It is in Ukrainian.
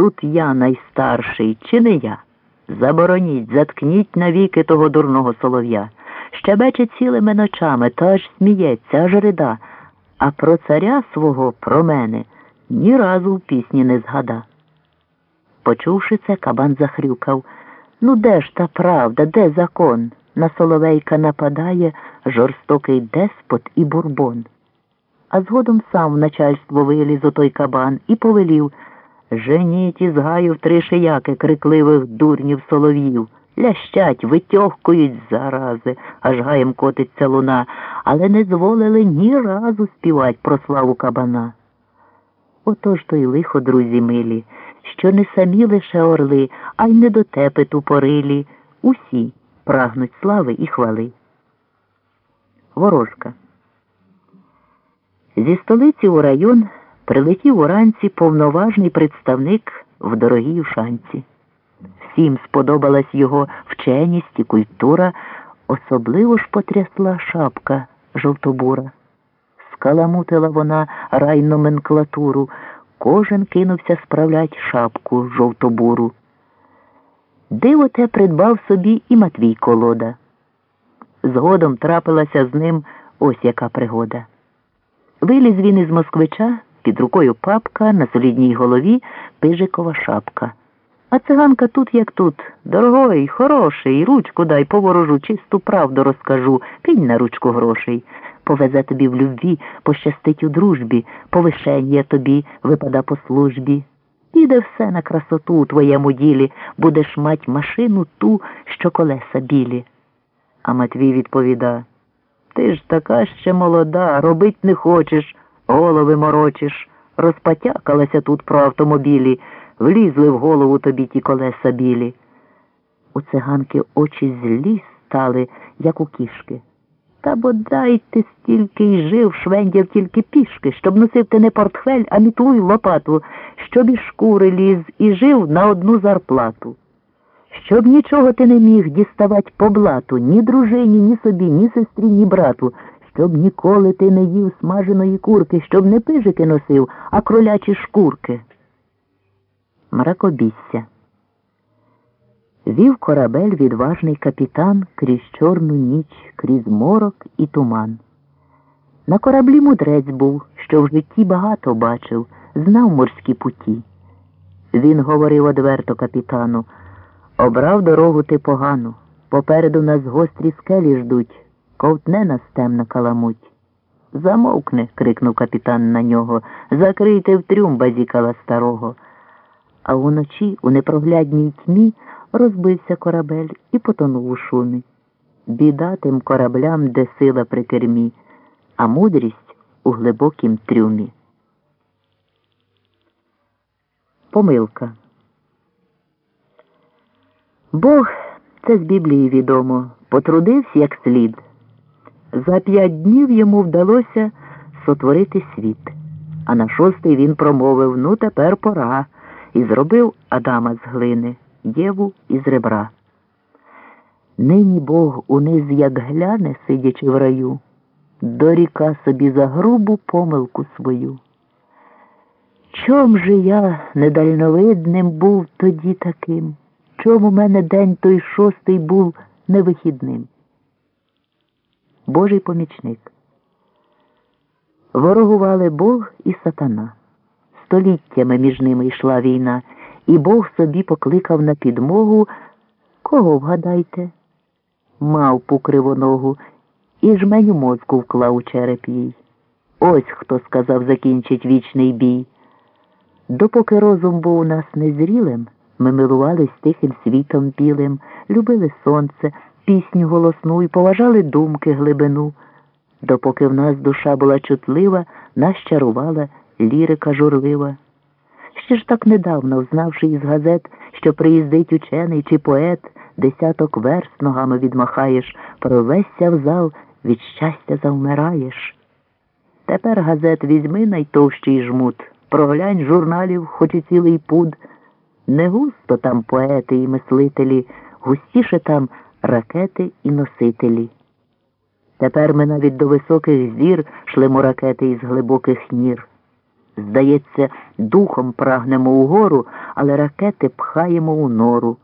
тут я найстарший, чи не я? Забороніть, заткніть навіки того дурного солов'я. Щебече цілими ночами, та аж сміється, аж рида, а про царя свого, про мене, ні разу в пісні не згада. Почувши це, кабан захрюкав. Ну, де ж та правда, де закон? На Соловейка нападає жорстокий деспот і бурбон. А згодом сам в начальство виліз отой кабан і повелів Женіть із гаю в три шияки крикливих дурнів солов'їв. Лящать, витьохкують зарази, аж гаєм котиться луна, але не зволили ні разу співать про славу кабана. Отож то й лихо, друзі милі, що не самі лише орли, а й недотепи тупорилі, усі прагнуть слави і хвали. Ворожка. Зі столиці у район прилетів уранці повноважний представник в дорогій ушанці. Всім сподобалась його вченість і культура, особливо ж потрясла шапка жовтобура. Скаламутила вона райноменклатуру, кожен кинувся справлять шапку жовтобуру. Диво те придбав собі і Матвій колода. Згодом трапилася з ним ось яка пригода. Виліз він із москвича, під рукою папка, на солідній голові пижикова шапка. А циганка тут, як тут, дорогой, хороший, ручку дай поворожу, чисту правду розкажу, кинь на ручку грошей. Повезе тобі в любві, пощастить у дружбі, повишення тобі випада по службі. Піде все на красоту у твоєму ділі, будеш мать машину ту, що колеса білі. А Матвій відповіда Ти ж така ще молода, робить не хочеш, голови морочиш. Розпотякалася тут про автомобілі, влізли в голову тобі ті колеса білі. У циганки очі злі стали, як у кішки. Та бодай ти стільки й жив, швендяв тільки пішки, щоб носив ти не портфель, а мітлу й лопату, щоб і шкури ліз і жив на одну зарплату. Щоб нічого ти не міг діставать по блату, ні дружині, ні собі, ні сестрі, ні брату, щоб ніколи ти не їв смаженої курки, щоб не пижики носив, а кролячі шкурки. Мракобісся. Вів корабель відважний капітан крізь чорну ніч, крізь морок і туман. На кораблі мудрець був, що в житті багато бачив, знав морські путі. Він говорив одверто капітану обрав дорогу ти погану. Попереду нас гострі скелі ждуть, ковтне нас темна каламуть. Замовкни, крикнув капітан на нього, закрийте в трюм базікала старого. А уночі, у непроглядній тьмі, розбився корабель і потонув у шумі. Біда тим кораблям, де сила при кермі, а мудрість у глибокім трюмі. Помилка. Бог, це з Біблії відомо, потрудився як слід. За п'ять днів йому вдалося сотворити світ, а на шостий він промовив ну тепер пора і зробив Адама з глини, Єву із ребра. Нині Бог униз як гляне, сидячи в раю, доріка собі за грубу помилку свою. Чом же я недальновидним був тоді таким? Чом у мене день той шостий був невихідним? Божий помічник. Ворогували Бог і сатана. Століттями між ними йшла війна, і Бог собі покликав на підмогу кого вгадайте? Мавпу кривоногу і жменю мозку вклав у череп їй. Ось хто сказав закінчить вічний бій. Допоки розум був у нас незрілим, ми милувались тихим світом білим, любили сонце, пісню голосну і поважали думки глибину. Допоки в нас душа була чутлива, нас чарувала лірика журлива. Ще ж так недавно, взнавши із газет, що приїздить учений чи поет, десяток верст ногами відмахаєш, провесся в зал, від щастя завмираєш. Тепер газет візьми найтовщий жмут, проглянь журналів, хоч і цілий пуд. Не густо там поети і мислителі, густіше там ракети і носителі. Тепер ми навіть до високих зір шлемо ракети із глибоких нір. Здається, духом прагнемо угору, але ракети пхаємо у нору.